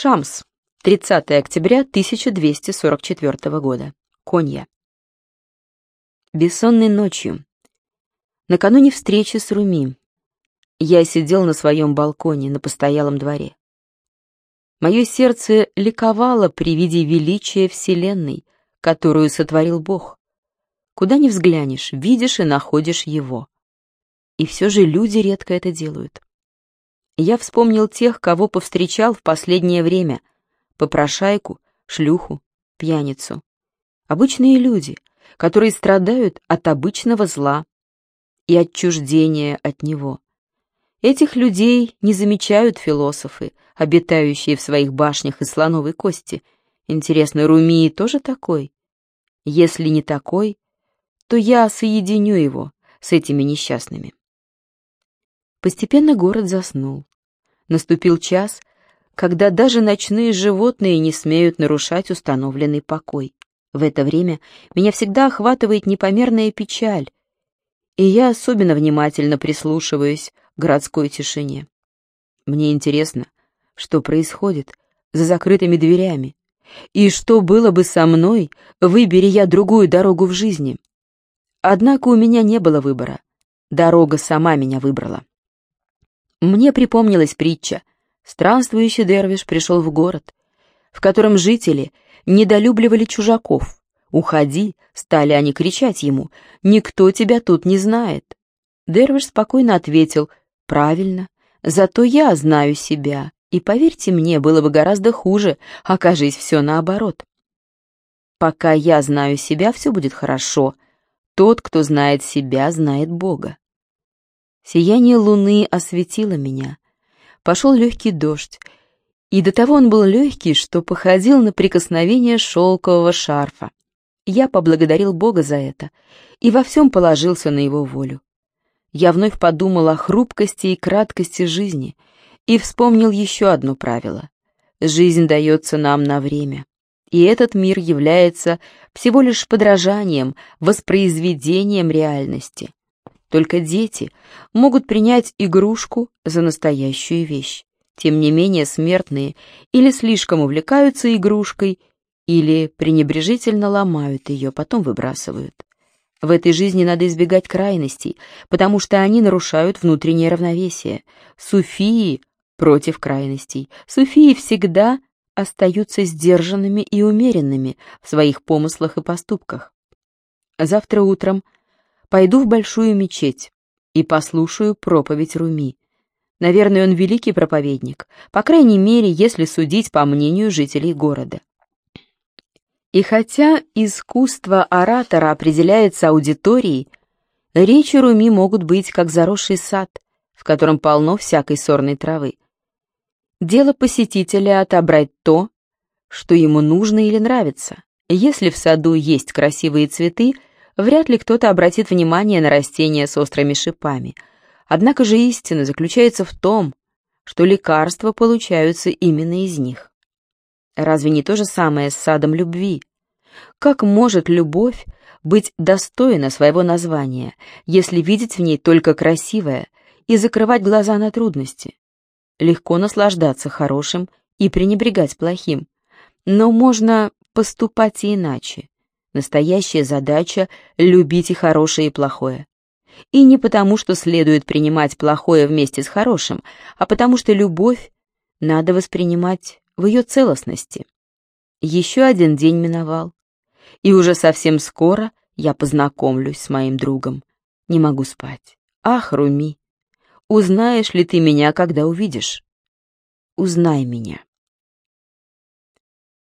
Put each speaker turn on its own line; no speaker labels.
Шамс. 30 октября 1244 года. Конья. Бессонной ночью. Накануне встречи с Руми. Я сидел на своем балконе на постоялом дворе. Мое сердце ликовало при виде величия Вселенной, которую сотворил Бог. Куда ни взглянешь, видишь и находишь Его. И все же люди редко это делают. Я вспомнил тех, кого повстречал в последнее время. Попрошайку, шлюху, пьяницу. Обычные люди, которые страдают от обычного зла и отчуждения от него. Этих людей не замечают философы, обитающие в своих башнях из слоновой кости. Интересно, Румии тоже такой? Если не такой, то я соединю его с этими несчастными. Постепенно город заснул. Наступил час, когда даже ночные животные не смеют нарушать установленный покой. В это время меня всегда охватывает непомерная печаль, и я особенно внимательно прислушиваюсь к городской тишине. Мне интересно, что происходит за закрытыми дверями, и что было бы со мной, выбери я другую дорогу в жизни. Однако у меня не было выбора. Дорога сама меня выбрала. Мне припомнилась притча. Странствующий дервиш пришел в город, в котором жители недолюбливали чужаков. «Уходи!» — стали они кричать ему. «Никто тебя тут не знает!» Дервиш спокойно ответил. «Правильно, зато я знаю себя, и, поверьте мне, было бы гораздо хуже, окажись все наоборот. Пока я знаю себя, все будет хорошо. Тот, кто знает себя, знает Бога. Сияние луны осветило меня. Пошел легкий дождь, и до того он был легкий, что походил на прикосновение шелкового шарфа. Я поблагодарил Бога за это и во всем положился на его волю. Я вновь подумал о хрупкости и краткости жизни и вспомнил еще одно правило. Жизнь дается нам на время, и этот мир является всего лишь подражанием, воспроизведением реальности. Только дети могут принять игрушку за настоящую вещь. Тем не менее, смертные или слишком увлекаются игрушкой, или пренебрежительно ломают ее, потом выбрасывают. В этой жизни надо избегать крайностей, потому что они нарушают внутреннее равновесие. Суфии против крайностей. Суфии всегда остаются сдержанными и умеренными в своих помыслах и поступках. Завтра утром Пойду в большую мечеть и послушаю проповедь Руми. Наверное, он великий проповедник, по крайней мере, если судить по мнению жителей города. И хотя искусство оратора определяется аудиторией, речи Руми могут быть как заросший сад, в котором полно всякой сорной травы. Дело посетителя отобрать то, что ему нужно или нравится. Если в саду есть красивые цветы – вряд ли кто-то обратит внимание на растения с острыми шипами. Однако же истина заключается в том, что лекарства получаются именно из них. Разве не то же самое с садом любви? Как может любовь быть достойна своего названия, если видеть в ней только красивое и закрывать глаза на трудности? Легко наслаждаться хорошим и пренебрегать плохим, но можно поступать и иначе. Настоящая задача — любить и хорошее, и плохое. И не потому, что следует принимать плохое вместе с хорошим, а потому что любовь надо воспринимать в ее целостности. Еще один день миновал, и уже совсем скоро я познакомлюсь с моим другом. Не могу спать. Ах, Руми, узнаешь ли ты меня, когда увидишь? Узнай меня.